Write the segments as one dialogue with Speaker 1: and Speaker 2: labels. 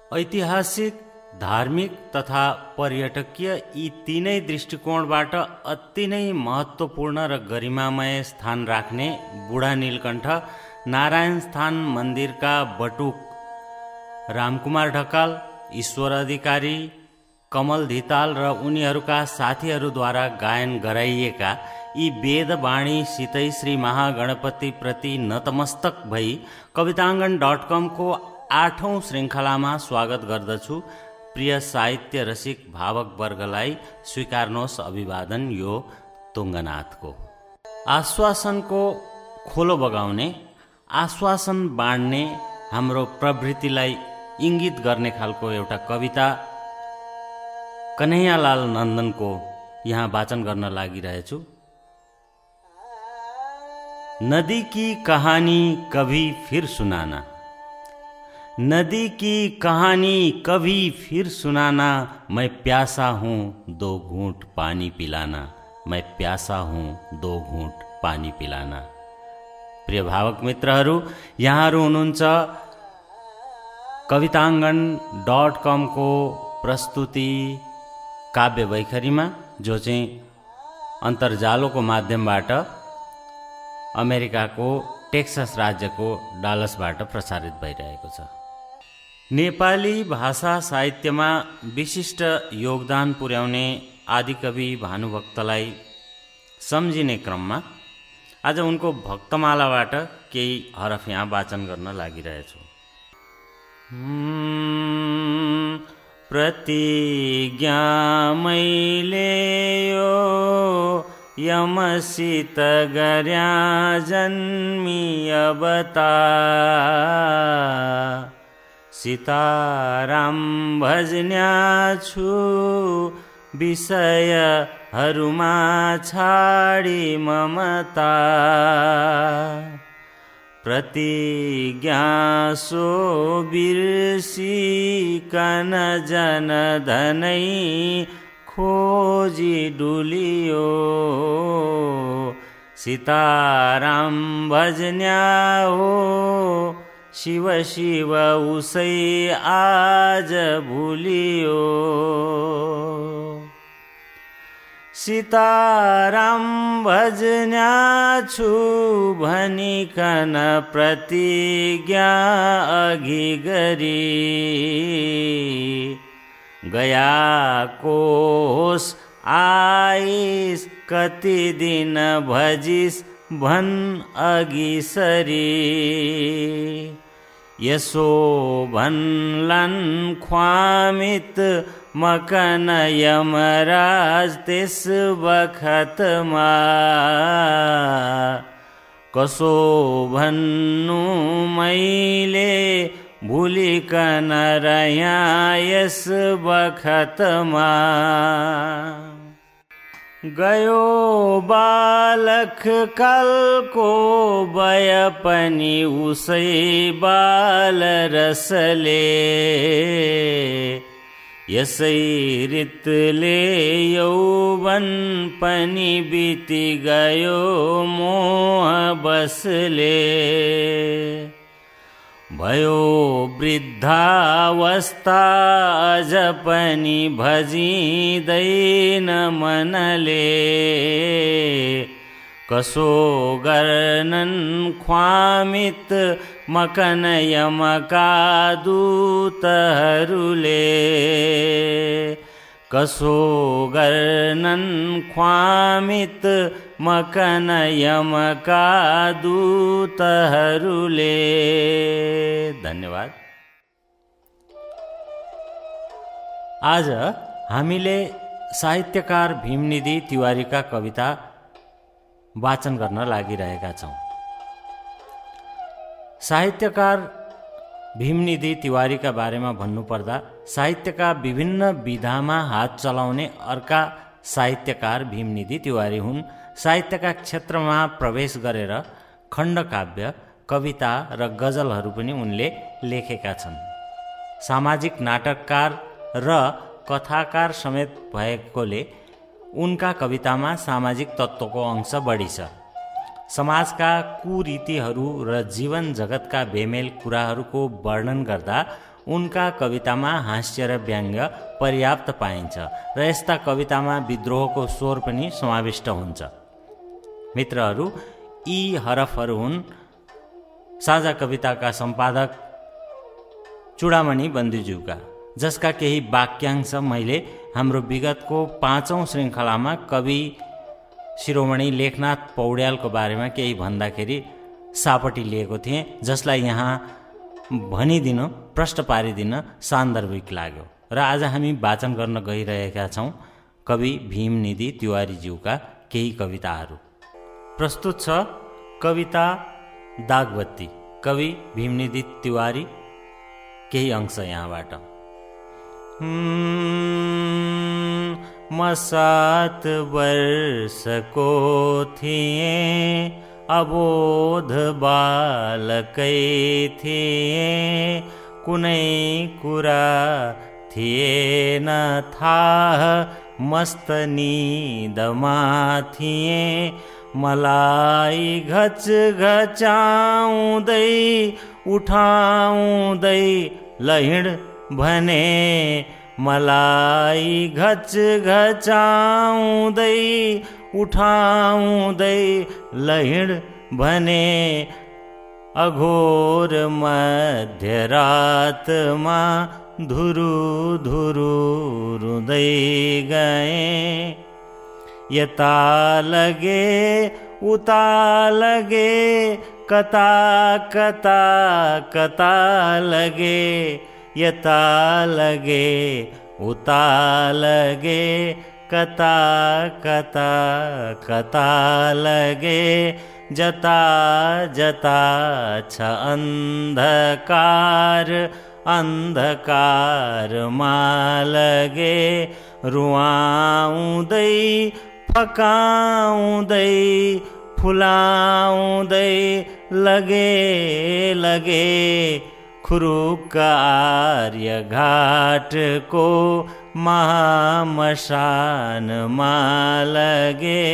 Speaker 1: ऐतिहासिक धार्मिक तथा पर्यटकीय यी तिनै दृष्टिकोणबाट अति नै महत्त्वपूर्ण र गरिमामय स्थान राख्ने बुढा नीलकण्ठ नारायण स्थान मन्दिरका बटुक। रामकुमार ढकाल ईश्वर अधिकारी कमल धिताल र उनीहरूका साथीहरूद्वारा गायन गराइएका यी वेदवाणीसितै श्री महागणपतिप्रति नतमस्तक भई कविताङ्गन डट कमको आठौँ श्रृङ्खलामा स्वागत गर्दछु प्रिय साहित्य रसिक भावक वर्गलाई स्वीकार्नुहोस् अभिवादन यो तुङ्गनाथको आश्वासनको खोलो बगाउने आश्वासन बाँड्ने हाम्रो प्रवृत्तिलाई इङ्गित गर्ने खालको एउटा कविता कन्हैयालाल नन्दनको यहाँ वाचन गर्न लागिरहेछु नदी की कहानी कभी फिर सुनाना। नदी की कहानी कभी फिर सुनाना। मैं प्यासा हूँ दो घूंट पानी पिलाना। मैं प्यासा हूँ दो घूंट पानी पिलाना। प्रिय भावक मित्रहरू यहाँहरू हुनुहुन्छ कविताङ्गन डट कमको प्रस्तुति काव्य वैखरीमा जो चाहिँ अन्तर्जालोको माध्यमबाट अमेरिकाको टेक्सस राज्यको डालसबाट प्रसारित भइरहेको छ। नेपाली भाषा साहित्यमा विशिष्ट योगदान पुर्याउने आदिकवि भानुभक्तलाई सम्झिने क्रममा आज उनको भक्तमालाबाट केही हरफ यहाँ वाचन गर्न लागिरहेछु। प्रतिज्ञा मैले यो यमसित गर्या अवता सीताराम भजन्या छु विषयहरूमा छाडी ममता। प्रतिज्ञा सो बिर्सिकन जनधनै खोजी डुलियो। सीताराम भजन्या हो शिव शिव उसै आज भुलियो। सीताराम भजन्या छु भनिकन प्रतिज्ञा अघि गरी। गयाको होस् आइस कति दिन भजिस भन् अघि सरी। यसो भन्लान् ख्वामित मकन यमराज त्यस बखतमा। कसो भन्नु मैले भुलिकन रह्या यस बखतमा। गयो बालक कालको बय पनि उसै बाल रसले। यसै ऋतले यौवन पनि बिति गयो मोह बसले। भयो वृद्धावस्थाजपनि भजिदैन मनले। कसो गर्णन् ख्वामित मकनयमकादूतहरुले कसो गर्णन् ख्वामित मकन यमका दूतहरूले धन्यवाद। आज हामीले साहित्यकार भीमनिधि तिवारीका कविता वाचन गर्न लागिरहेका छौँ। साहित्यकार भीमनिधि तिवारीका बारेमा भन्नुपर्दा साहित्यका विभिन्न विधामा हात चलाउने अर्का साहित्यकार भीमनिधि तिवारी हुन्। साहित्यका क्षेत्रमा प्रवेश गरेर खण्डकाव्य कविता र गजलहरू पनि उनले लेखेका छन्। सामाजिक नाटककार र कथाकार समेत भएकोले उनका कवितामा सामाजिक तत्त्वको अंश बढी छ। समाजका कुरीतिहरू र जीवन जगतका बेमेल कुराहरूको वर्णन गर्दा उनका कवितामा हास्य र व्यङ्ग्य पर्याप्त पाइन्छ र यस्ता कवितामा विद्रोहको स्वर पनि समाविष्ट हुन्छ। मित्रहरू यी हरफहरू हुन् साझा कविताका सम्पादक चुडामणि बन्धुज्यूका जसका केही वाक्यांश मैले हाम्रो विगतको पाँचौँ श्रृङ्खलामा कवि शिरोमणि लेखनाथ पौड्यालको बारेमा केही भन्दाखेरि सापट्टि लिएको थिएँ जसलाई यहाँ भनिदिन प्रष्ट पारिदिन सान्दर्भिक लाग्यो। र आज हामी वाचन गर्न गइरहेका छौँ कवि भीमनिधि तिवारीज्यूका केही कविताहरू। प्रस्तुत छ कविता दागबत्ती। कवि भीमनिधि तिवारी, केही अंश यहाँबाट। म सात वर्षको थिएँ, अबोध बालकै थिएँ, कुनै कुरा थिएन थाह, मस्त निदमा थिएँ। मलाई घच घचाउँदै उठाउँदै लहिड भने मलाई घच घचाउँदै उठाउँदै लहिड भने अघोर मध्यरातमा धुरु धुरु रुँदै गए। यता लगे उता लगे कता कता कता लगे यता लगे उता लगे कता कता कता लगे जता जता छ अन्धकार अन्धकारमा लगे रुवाउँदै फुलाउँदै लगे लगे घाटको महामशानमा लगे।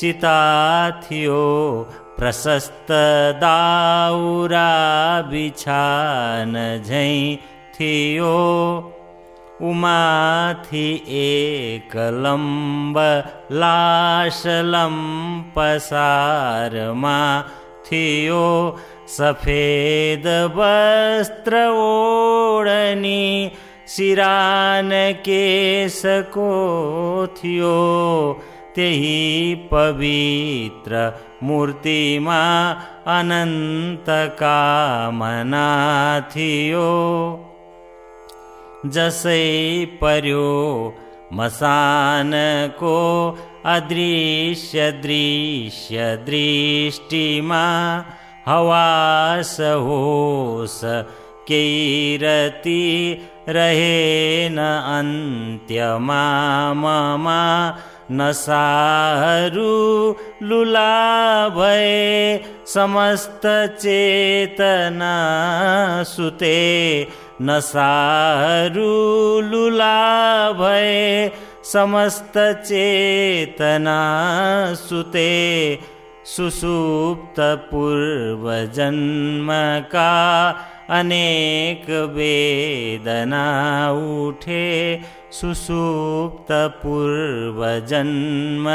Speaker 1: चिता थियो प्रशस्त दाउरा बिछान झैँ थियो उमाथि एक लम्ब लास लम्पसारमा थियो सफेद वस्त्र ओढनी सिरान केसको थियो त्यही पवित्र मूर्तिमा अनन्त कामना थियो जसै पर्यो मसान को अदृश्यदृश्यदृष्टिमा हवासो स करती अन्त्यमा नसारु लुला भय समस्तचेतना सुते नसारूलुला भय समस्त चेतना सुते सुषुप्त पूर्व जन्म का अनेक वेदना उठे सुषुप्त पूर्व जन्म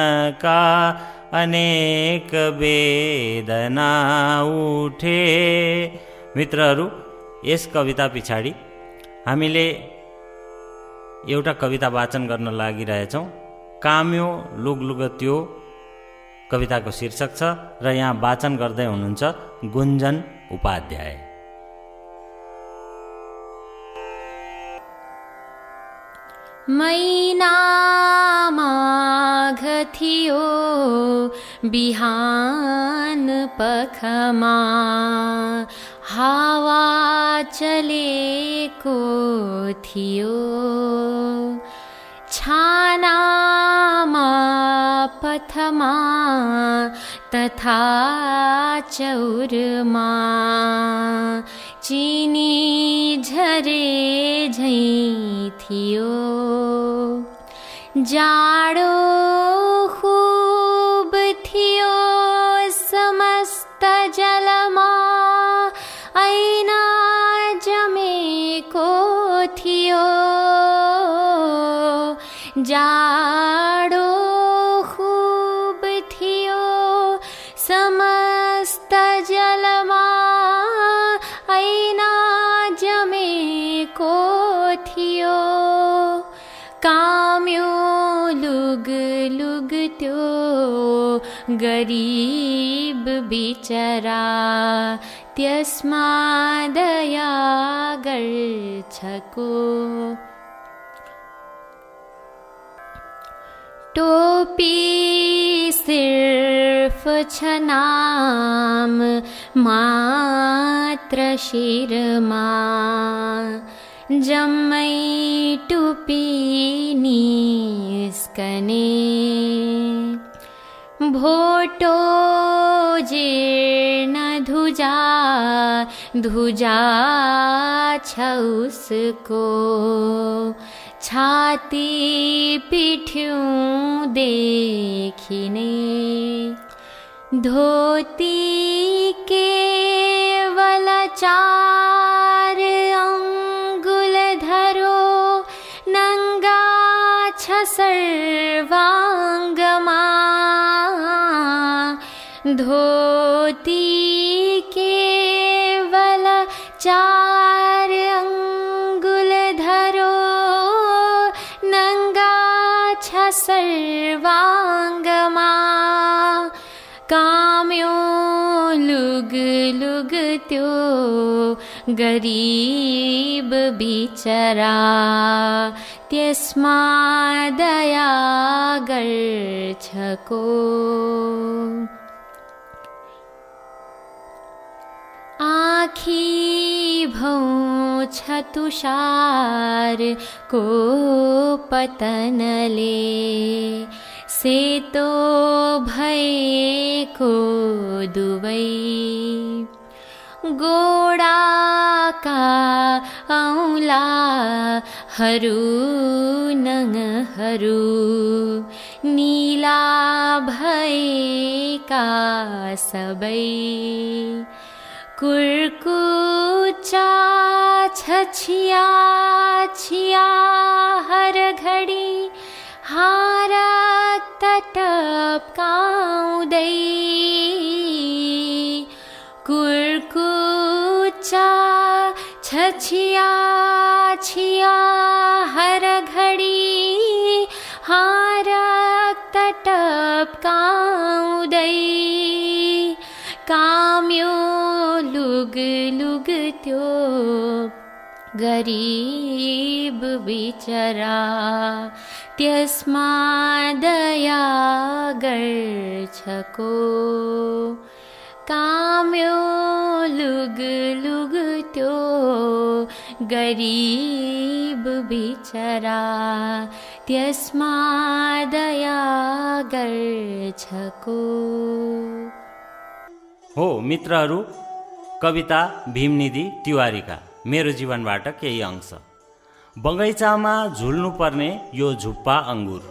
Speaker 1: का अनेक वेदना उठे मित्रहरू यस कविता पछाडि हामीले एउटा कविता वाचन गर्न लागिरहेछौँ। काम्यो लुगलुगत्यो कविताको शीर्षक छ र यहाँ वाचन गर्दै हुनुहुन्छ गुन्जन उपाध्याय।
Speaker 2: मैनामाघ थियो बिहान पखमा। हावा थियो छानामा पथमा तथा चौरमा। चिनी झरे झैँ थियो जाडो गरिब बिचरा त्यसमा दया गर्छको टोपी सिर्फ छ नाम मात्र शिरमा। जम्मै टुपी निस्कने भोटो जीर्ण धुजा धुजा उसको छाती पिठ्यौँ देखिने। धोती केवल चार अङ्गुल धरो नङ्गा छ सर्वाङ्गमा धोती केवल चार अङ्गुल धरो नङ्गा छ सर्वाङ्गमा काम्यो लुग लुग त्यो गरिब बिचरा। त्यसमा दया गर्छको आखी भौ छतुषार को पतनले से तो भय को दुबै गोडा का औला हीला भै कुर्कुचा छिया छिया हर घडी हारक तटपकाउँदै कुर्कुचा छिया छिया हर घडी हारक तटपकाउँदै लुग लुग त्यो गरिब बिचरा। त्यसमा दया गर्छको। काम्यो लुग लुग त्यो गरिब बिचरा। त्यसमा दया गर्छको।
Speaker 1: हो मित्रहरू कविता भीमनिधि तिवारीका मेरो जीवनबाट केही अंश। बगैँचामा झुल्नुपर्ने यो झुप्पा अङ्गुर।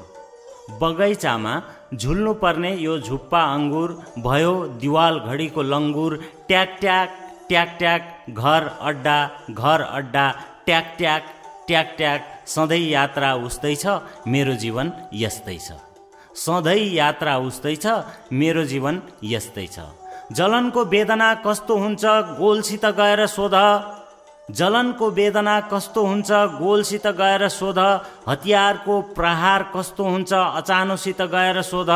Speaker 1: बगैँचामा झुल्नुपर्ने यो झुप्पा अङ्गुर भयो दिवाल घडीको लङ्गुर ट्याक ट्याक ट्याक ट्याक घर अड्डा घर अड्डा ट्याक ट्याक ट्याक ट्याक सधैँ यात्रा उस्तै छ मेरो जीवन यस्तै छ। सधैँ यात्रा उस्तै छ मेरो जीवन यस्तै छ। जलनको वेदना कस्तो हुन्छ गोलसित गएर सोध। जलनको वेदना कस्तो हुन्छ गोलसित गएर सोध। हतियारको प्रहार कस्तो हुन्छ अचानोसित गएर सोध।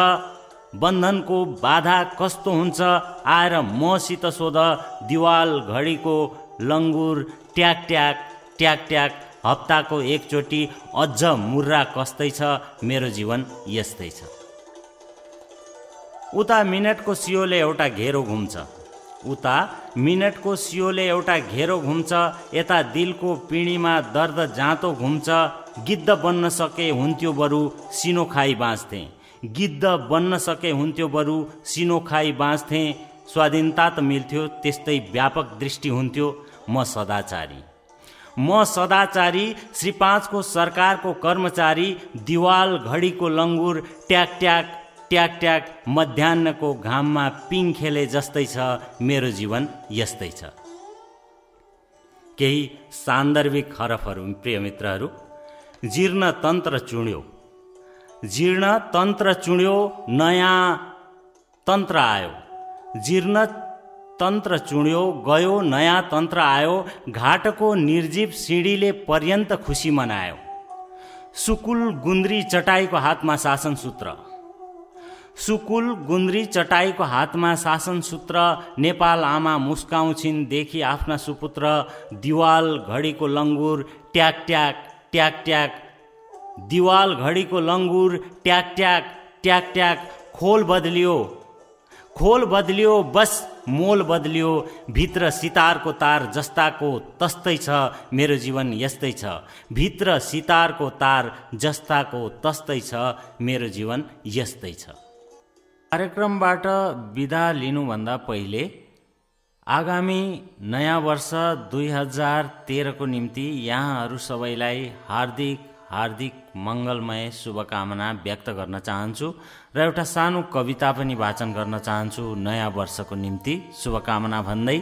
Speaker 1: बन्धनको बाधा कस्तो हुन्छ आएर मसित सोध। दिवाल घडीको लङ्गुर ट्याक ट्याक ट्याक ट्याक हप्ताको एकचोटि अझ मुर्रा कस्तै छ। मेरो जीवन यस्तै छ। उता मिनटको सियोले एउटा घेरो घुम्छ। उता मिनटको सियोले एउटा घेरो घुम्छ यता दिलको पिँढीमा दर्द जाँतो घुम्छ गिद्ध बन्न सके हुन्थ्यो बरु सिनो खाइ बाँच्थे। गिद्ध बन्न सके हुन्थ्यो बरु सिनो खाइ बाँच्थे स्वाधीनता त मिल्थ्यो त्यस्तै व्यापक दृष्टि हुन्थ्यो म सदाचारी। म सदाचारी श्री पाँचको सरकारको कर्मचारी दिवाल घडीको लङ्गुर ट्याक ट्याक ट्याक ट्याक मध्याहको घाममा पिङ खेले जस्तै छ मेरो जीवन यस्तै छ। केही सान्दर्भिक हरफहरू प्रिय मित्रहरू। जीर्ण तन्त्र चुड्यो जीर्ण तन्त्र चुड्यो नयाँ तन्त्र आयो। जीर्ण तन्त्र चुड्यो गयो नयाँ तन्त्र आयो। घाटको निर्जीव सिँढीले पर्यन्त खुसी मनायो। सुकुल गुन्द्री चटाईको हातमा शासन सूत्र सुकुल गुन्द्री चटाईको हातमा शासन सूत्र नेपाल आमा मुस्काउँछिन् देखि आफ्ना सुपुत्र दिवाल घडीको लङ्गुर ट्याक ट्याक ट्याक ट्याक। दिवाल घडीको लङ्गुर ट्याक ट्याक ट्याक ट्याक खोल बदलियो। खोल बदलियो बस मोल बदलियो। भित्र सितारको तार जस्ताको तस्तै छ मेरो जीवन यस्तै छ। भित्र सितारको तार जस्ताको तस्तै छ मेरो जीवन यस्तै छ। कार्यक्रमबाट बिदा लिनुभन्दा पहिले आगामी नयाँ वर्ष दुई हजार तेह्रको निम्ति यहाँहरू सबैलाई हार्दिक हार्दिक मङ्गलमय शुभकामना व्यक्त गर्न चाहन्छु र एउटा सानो कविता पनि वाचन गर्न चाहन्छु नयाँ वर्षको निम्ति। शुभकामना भन्दै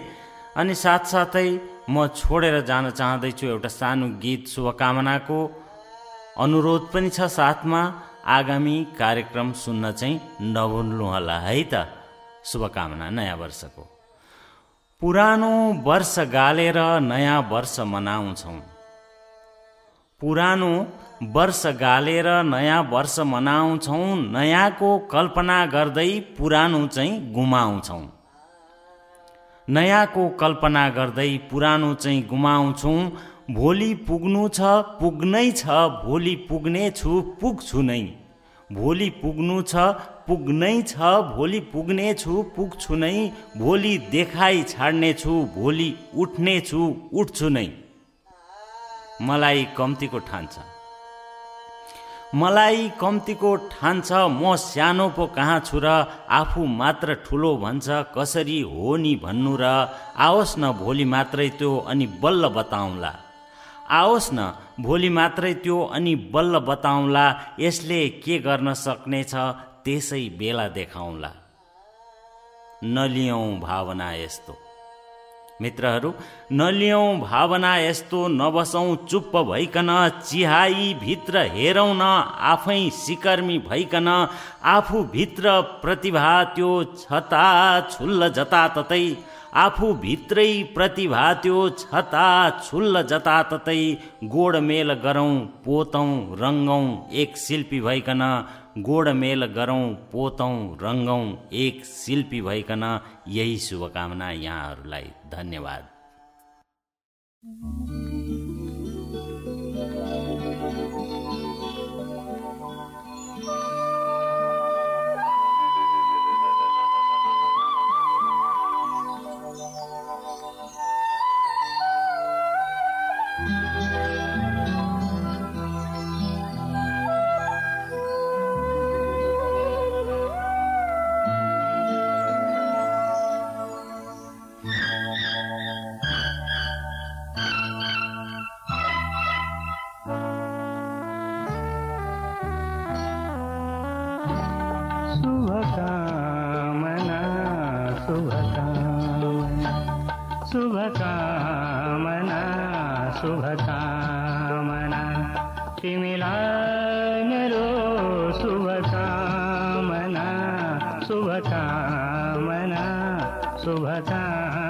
Speaker 1: अनि साथसाथै म छोडेर जान चाहँदैछु एउटा सानो गीत शुभकामनाको अनुरोध पनि छ साथमा। आगामी कार्यक्रम सुन्न चाहिँ नभुल्नुहोला है त? शुभकामना नयाँ वर्षको। पुरानो वर्ष गालेर नयाँ वर्ष मनाउँछौँ। पुरानो वर्ष गालेर नयाँ वर्ष मनाउँछौँ नयाँको कल्पना गर्दै पुरानो चाहिँ गुमाउँछौँ। नयाँको कल्पना गर्दै पुरानो चाहिँ गुमाउँछौँ भोलि पुग्नु छ पुग्नै छ भोलि पुग्ने छु पुग्छु नै। भोलि पुग्नु छ पुग्नै छ भोलि पुग्ने छु पुग्छु नै। भोलि देखाइ छाड्नेछु भोलि उठ्ने छु उठ्छु नै। मलाई कम्तीको ठान्छ मलाई कम्तीको ठान्छ म सानो पो कहाँ छु र आफू मात्र ठुलो भन्छ कसरी हो नि भन्नु र। आओस् न भोलि मात्रै त्यो अनि बल्ल बताउँला। आओस् न भोलि मात्रै त्यो अनि बल्ल बताउँला यसले के गर्न सक्नेछ त्यसै बेला देखाउँला। नलियौँ भावना यस्तो। मित्रहरू नलियौँ भावना यस्तो नबसौँ चुप्प भइकन चिहाई भित्र हेरौँ न आफै सिकर्मी भइकन आफूभित्र प्रतिभा त्यो छता छुल्ल जताततै आफूभित्रै प्रतिभा त्यो छता छुल्ल जताततै गोडमेल गरौँ पोतौँ रङ्गौँ एक शिल्पी भइकन गोडमेल गरौँ पोतौँ रङ्गौँ एक शिल्पी भइकन यही शुभकामना यहाँहरूलाई। धन्यवाद।
Speaker 3: शुभकामना शुभकामना।